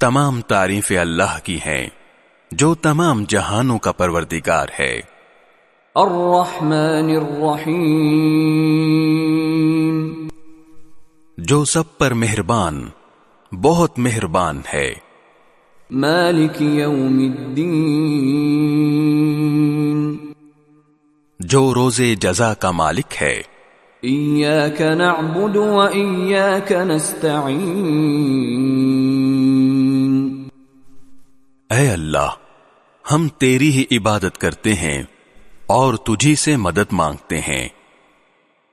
تمام تعریفیں اللہ کی ہیں جو تمام جہانوں کا پروردگار ہے۔ الرحمن الرحیم۔ جو سب پر مہربان بہت مہربان ہے۔ مالک یوم الدین۔ جو روز جزا کا مالک ہے۔ ایاک نعبد و ایاک نستعین۔ اے اللہ ہم تیری ہی عبادت کرتے ہیں اور تجھی سے مدد مانگتے ہیں۔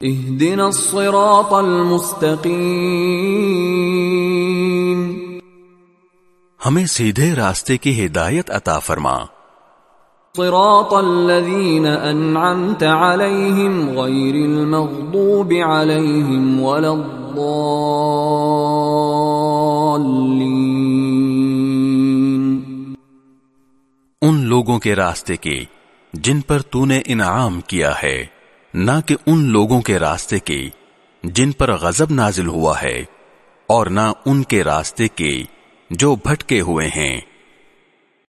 اہدنا الصراط المستقیم۔ ہمیں سیدھے راستے کی ہدایت عطا فرما۔ صراط الذين انعمت عليهم غير المغضوب عليهم ولا الضالين لوگوں کے راستے کی جن پر تو نے انعام کیا ہے، نہ کہ ان لوگوں کے راستے کی جن پر غضب نازل ہوا ہے، اور نہ ان کے راستے کی جو بھٹکے ہوئے ہیں۔